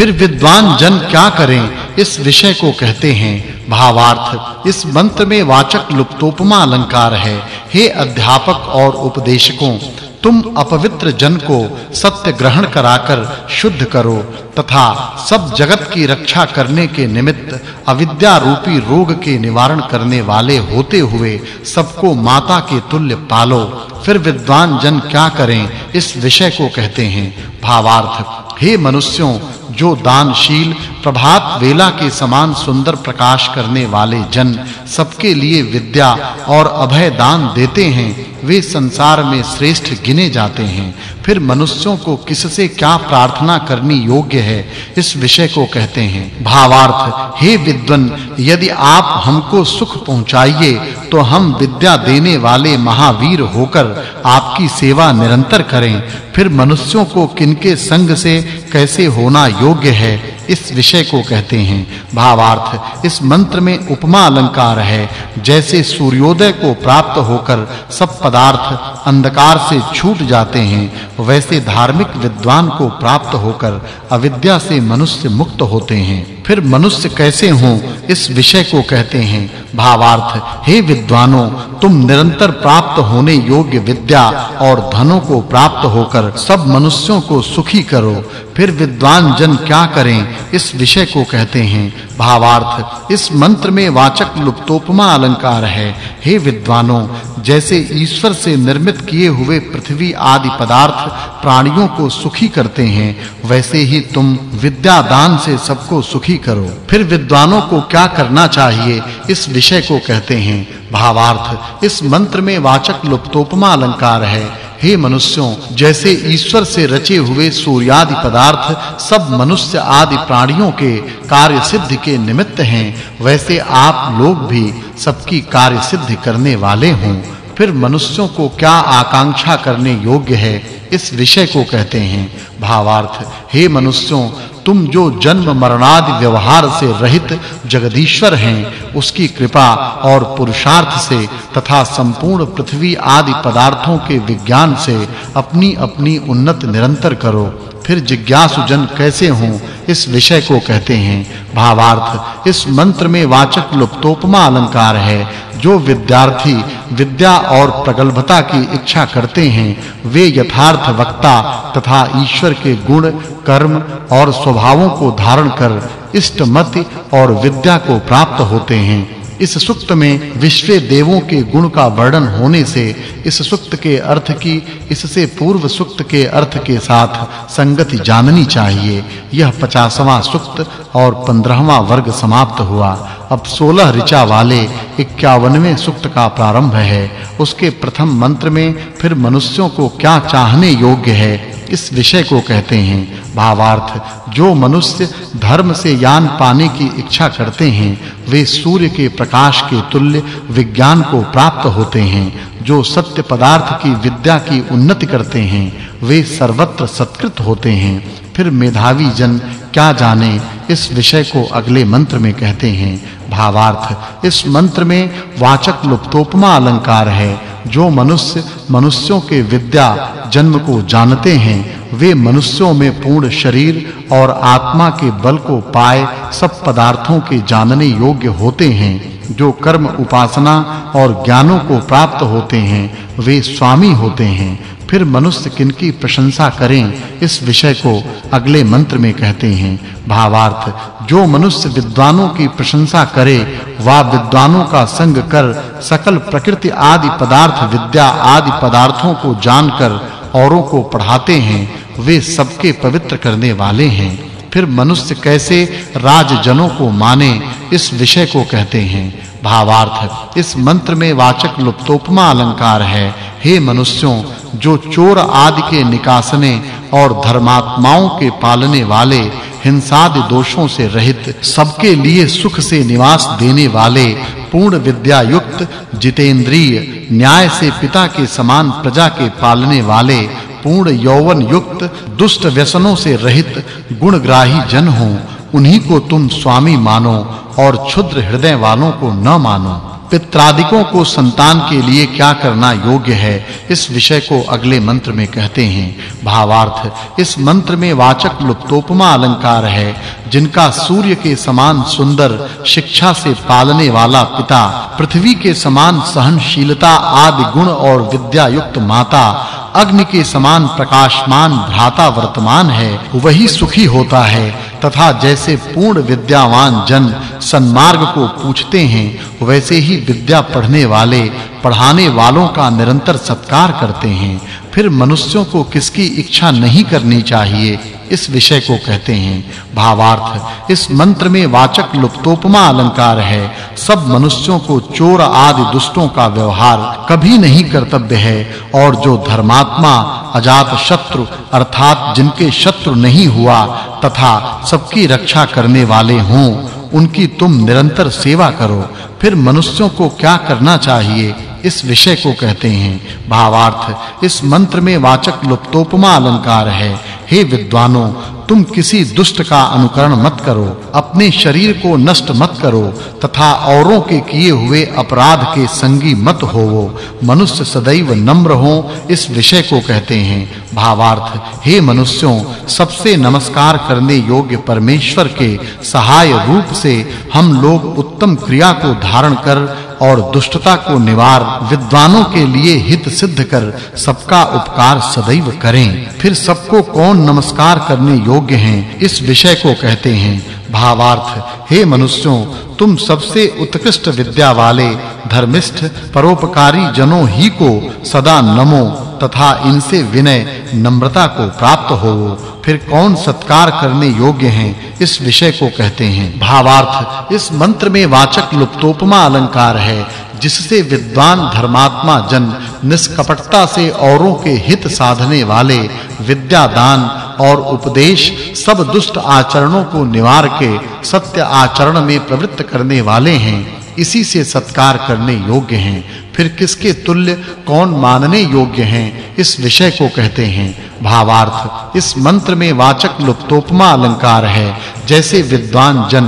फिर विद्वान जन क्या करें? इस विषय को कहते हैं, भावार्थ। इस मंत्र में वाचक् लुप्तोपमा अलंकार है। हे अध्यापक और उपदेशकों, तुम अपवित्र जन को सत्य ग्रहण कराकर शुद्ध करो, तथा सब जगत की रक्षा करने के निमित्त अविद्या रूपी रोग के निवारण करने वाले होते हुए सबको माता के तुल्य पालो। फिर विद्वान जन क्या करें? इस विषय को कहते हैं, भावार्थ। हे मनुष्यों जो दानशील प्रभात वेला के समान सुंदर प्रकाश करने वाले जन सबके लिए विद्या और अभय दान देते हैं, वे संसार में श्रेष्ठ गिने जाते हैं। फिर मनुष्यों को किससे क्या प्रार्थना करनी योग्य है, इस विषय को कहते हैं। भावार्थ, हे विद्वन यदि आप हमको सुख पहुंचाइए तो हम विद्या देने वाले महावीर होकर आपकी सेवा निरंतर करें। फिर मनुष्यों को किनके संग से कैसे होना योग्य है, इस विषय को कहते हैं। भावार्थ, इस मंत्र में उपमा अलंकार है। जैसे सूर्योदय को प्राप्त होकर सब पदार्थ अंधकार से छूट जाते हैं, वैसे धार्मिक विद्वान को प्राप्त होकर अविद्या से मनुष्य मुक्त होते हैं। फिर मनुष्य कैसे हों, इस विषय को कहते हैं। भावार्थ, हे विद्वानों, तुम निरंतर प्राप्त होने योग्य विद्या और धनों को प्राप्त होकर सब मनुष्यों को सुखी करो। फिर विद्वान जन क्या करें? इस विषय को कहते हैं। भावार्थ, इस मंत्र में वाचक् लुप्तोपमा अलंकार है। हे विद्वानों, जैसे ईश्वर से निर्मित किए हुए पृथ्वी आदि पदार्थ प्राणियों को सुखी करते हैं, वैसे ही तुम विद्या दान से सबको सुखी करो। फिर विद्वानों को क्या करना चाहिए? इस विषय को कहते हैं। भावार्थ, इस मंत्र में वाचक् लुप्तोपमा अलंकार है। हे मनुष्यों, जैसे ईश्वर से रचे हुए सूर्यादि पदार्थ सब मनुष्य आदि प्राणियों के कार्य सिद्धि के निमित्त हैं, वैसे आप लोग भी सबकी कार्य सिद्धि करने वाले हों। फिर मनुष्यों को क्या आकांक्षा करने योग्य है, इस विषय को कहते हैं। भावार्थ, हे मनुष्यों, तुम जो जन्म मरणादि व्यवहार से रहित जगदीश्वर हैं उसकी कृपा और पुरुषार्थ से तथा संपूर्ण पृथ्वी आदि पदार्थों के विज्ञान से अपनी अपनी उन्नत निरंतर करो। फिर जिज्ञासु जन कैसे हों? इस विषय को कहते हैं भावार्थ। इस मंत्र में वाचक् लुप्तोपमा अलंकार है। जो विद्यार्थी विद्या और प्रगल्भता की इच्छा करते हैं, वे यथार्थ वक्ता तथा ईश्वर के गुण, कर्म और स्वभावों को धारण कर इष्टमति और विद्या को प्राप्त होते हैं। इस सुक्त में विश्व देवों के गुण का वर्णन होने से इस सुक्त के अर्थ की, इससे पूर्व सुक्त के अर्थ के साथ संगति जाननी चाहिए। यह 50वां सुक्त और 15वां वर्ग समाप्त हुआ। अब 16 ऋचा वाले 51वें सुक्त का प्रारंभ है। उसके प्रथम मंत्र में, फिर मनुष्यों को क्या चाहने योग्य है? इस विषय को कहते हैं। भावार्थ, जो मनुष्य धर्म से ज्ञान पाने की इच्छा करते हैं, वे सूर्य के प्रकाश के तुल्य विज्ञान को प्राप्त होते हैं। जो सत्य पदार्थ की विद्या की उन्नति करते हैं, वे सर्वत्र सत्कृत होते हैं। फिर मेधावी जन क्या जाने, इस विषय को अगले मंत्र में कहते हैं। भावार्थ, इस मंत्र में वाचक् लुप्तोपमा अलंकार है। जो मनुष्य मनुष्यों के विद्या जन्म को जानते हैं, वे मनुष्यों में पूर्ण शरीर और आत्मा के बल को पाए, सब पदार्थों के जानने योग्य होते हैं। जो कर्म उपासना और ज्ञानों को प्राप्त होते हैं, वे स्वामी होते हैं। फिर मनुष्य किनकी प्रशंसा करें, इस विषय को अगले मंत्र में कहते हैं। भावार्थ, जो मनुष्य विद्वानों की प्रशंसा करे वा विद्वानों का संग कर सकल प्रकृति आदि पदार्थ, विद्या आदि पदार्थों को जानकर औरों को पढ़ाते हैं, वे सबके पवित्र करने वाले हैं। फिर मनुष्य कैसे राजजनों को माने इस विषय को कहते हैं। भावार्थ इस मंत्र में वाचक् लुप्तोपमा अलंकार है। हे मनुष्यों, जो चोर आदि के निकासने और धर्मात्माओं के पालने वाले, हिंसादि दोषों से रहित, सबके लिए सुख से निवास देने वाले, पूर्ण विद्या युक्त जितेंद्रिय, न्याय से पिता के समान प्रजा के पालने वाले, पूर्ण यौवन युक्त, दुष्ट व्यसनों से रहित, गुणग्राही जन हो। उन्हीं को तुम स्वामी मानो और क्षुद्र हृदय वालों को न मानो। पित्रादिकों को संतान के लिए क्या करना योग्य है, इस विषय को अगले मंत्र में कहते हैं। भावार्थ, इस मंत्र में वाचक लुप्तोपमा अलंकार है, जिनका सूर्य के समान सुंदर शिक्षा से पालने वाला पिता, पृथ्वी के समान सहनशीलता आदि गुण और विद्या युक्त माता, अग्नि के समान प्रकाशमान भ्राता वर्तमान है, वही सुखी होता है। तथा जैसे पूर्ण विद्यावान जन सन्मार्ग को पूछते हैं, वैसे ही विद्या पढ़ने वाले, पढ़ाने वालों का निरंतर सत्कार करते हैं। फिर मनुष्यों को किसकी इच्छा नहीं करनी चाहिए? इस विषय को कहते हैं, भावार्थ, इस मंत्र में वाचक् लुप्तोपमा अलंकार है। सब मनुष्यों को चोर आदि दुष्टों का व्यवहार कभी नहीं कर्तव्य है, और जो धर्मात्मा, अजात शत्रु, अर्थात जिनके शत्रु नहीं हुआ, तथा सबकी रक्षा करने वाले हों, उनकी तुम निरंतर सेवा करो। फिर मनुष्यों को क्या करना चाहिए? इस विषय को कहते हैं, भावार्थ, इस मंत्र में वाचक् लुप्तोपमा अलंकार है। हे विद्वानों, तुम किसी दुष्ट का अनुकरण मत करो, अपने शरीर को नष्ट मत करो, तथा औरों के किए हुए अपराध के संगी मत होवो। मनुष्य सदैव नम्र हो, इस विषय को कहते हैं। भावार्थ, हे मनुष्यों, सबसे नमस्कार करने योग्य परमेश्वर के सहाय रूप से हम लोग उत्तम क्रिया को धारण कर और दुष्टता को निवार विद्वानों के लिए हित सिद्ध कर सबका उपकार सदैव करें। फिर सबको कौन नमस्कार करने योग्य हैं, इस विषय को कहते हैं, भावार्थ, हे मनुष्यों, तुम सबसे उत्कृष्ट विद्या वाले, धर्मिष्ठ, परोपकारी जनों ही को सदा नमो तथा इनसे विनय, नम्रता को प्राप्त हो, फिर कौन सत्कार करने योग्य हैं, इस विषय को कहते हैं। भावार्थ, इस मंत्र में वाचक् लुप्तोपमा अलंकार है, जिससे विद्वान धर्मात्मा जन निष्कपटता से औरों के हित साधने वाले विद्या दान और उपदेश, सब दुष्ट आचरणों को निवार के सत्य आचरण में प्रवृत्त करने वाले हैं। इसी से सत्कार करने योग्य हैं। फिर किसके तुल्य, कौन मानने योग्य हैं? इस विषय को कहते हैं। भावार्थ, इस मंत्र में वाचक् लुप्तोपमा अलंकार है। जैसे विद्वान जन,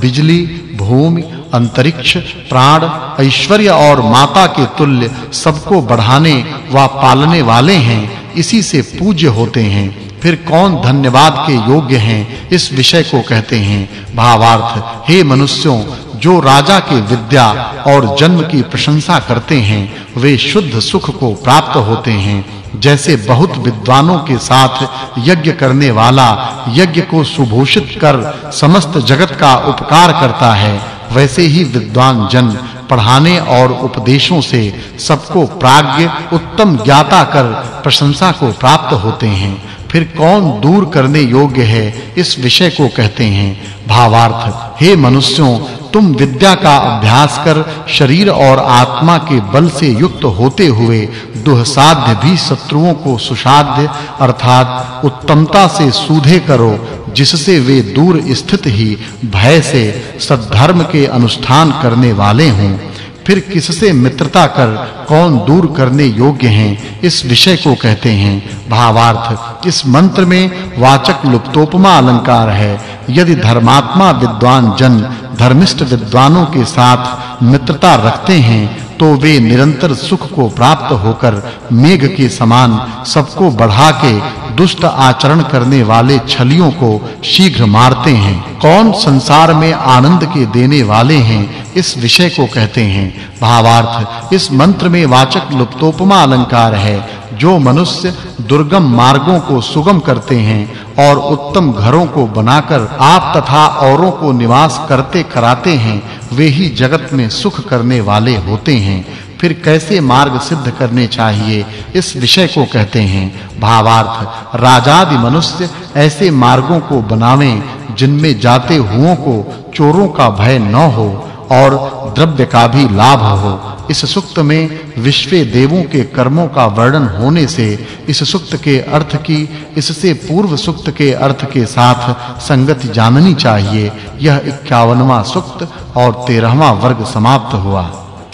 बिजली, भूमि, अंतरिक्ष, प्राण, ऐश्वर्य और माता के तुल्य सबको बढ़ाने व पालने वाले हैं, इसी से पूज्य होते हैं। फिर कौन धन्यवाद के योग्य हैं? इस विषय को कहते हैं। भावार्थ, हे मनुष्यों जो राजा के विद्या और जन्म की प्रशंसा करते हैं, वे शुद्ध सुख को प्राप्त होते हैं। जैसे बहुत विद्वानों के साथ यज्ञ करने वाला यज्ञ को सुभूषित कर समस्त जगत का उपकार करता है, वैसे ही विद्वान जन पढ़ाने और उपदेशों से सबको प्राज्ञ उत्तम ज्ञाता कर प्रशंसा को प्राप्त होते हैं। फिर कौन दूर करने योग्य है, इस विषय को कहते हैं। भावार्थ, हे मनुष्यों तुम विद्या का अभ्यास कर शरीर और आत्मा के बल से युक्त होते हुए दुहसाध्य भी शत्रुओं को सुसाध्य, अर्थात उत्तमता से सूधे करो, जिससे वे दूर स्थित ही भय से सद्धर्म के अनुष्ठान करने वाले हों। फिर किससे मित्रता कर कौन दूर करने योग्य हैं, इस विषय को कहते हैं। भावार्थ, इस मंत्र में वाचक् लुप्तोपमा अलंकार है। यदि धर्मात्मा विद्वान जन धर्मिष्ठ विद्वानों के साथ मित्रता रखते हैं तो वे निरंतर सुख को प्राप्त होकर मेघ के समान सबको बढ़ा के दुष्ट आचरण करने वाले छलियों को शीघ्र मारते हैं। कौन संसार में आनंद के देने वाले हैं, इस विषय को कहते हैं। भावार्थ, इस मंत्र में वाचक् लुप्तोपमा अलंकार है। जो मनुष्य दुर्गम मार्गों को सुगम करते हैं और उत्तम घरों को बनाकर आप तथा औरों को निवास करते कराते हैं, वे ही जगत में सुख करने वाले होते हैं। फिर कैसे मार्ग सिद्ध करने चाहिए, इस विषय को कहते हैं। भावार्थ, राजादि मनुष्य ऐसे मार्गों को बनावें जिनमें जाते हुओं को चोरों का भय न हो और द्रव्य का भी लाभ हो। इस सुक्त में विश्व देवों के कर्मों का वर्णन होने से इस सुक्त के अर्थ की, इससे पूर्व सुक्त के अर्थ के साथ संगति जाननी चाहिए। यह 51वां सुक्त और 13वां वर्ग समाप्त हुआ।